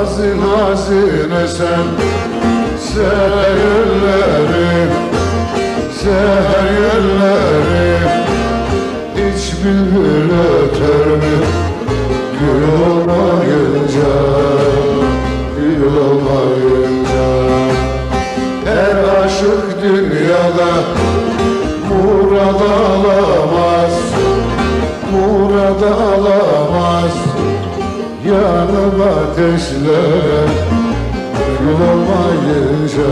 Hazin hazine sen Seher yolları Seher yolları Hiç bülbül öter mi? Gül olmayınca Gül olmayınca Her aşık dünyada Murad alamaz Murad alamaz Yanım ateşlere Gül olmayınca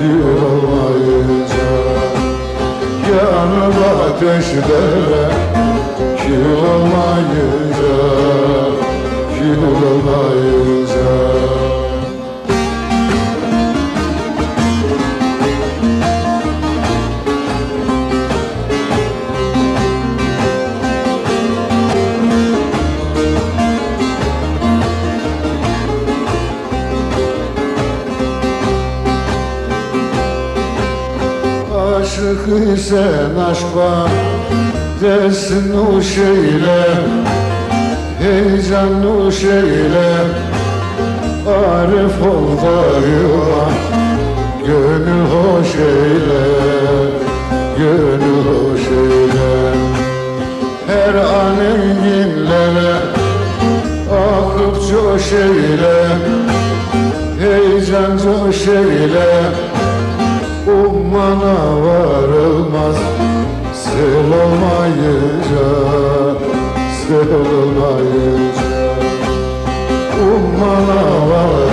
Gül olmayınca. Yanım ateşlere Kül olmayınca Kül olmayınca Aşık isen aşka Dersin o şeyle. Heyecan o şeyle. Arif ol gayba Gönül hoş eyle Gönül hoş eyle. Her an enginlere Akıp coş eyle Heyecan coş eyle Ummana varılmaz. Sel olmayınca Ummana varılmaz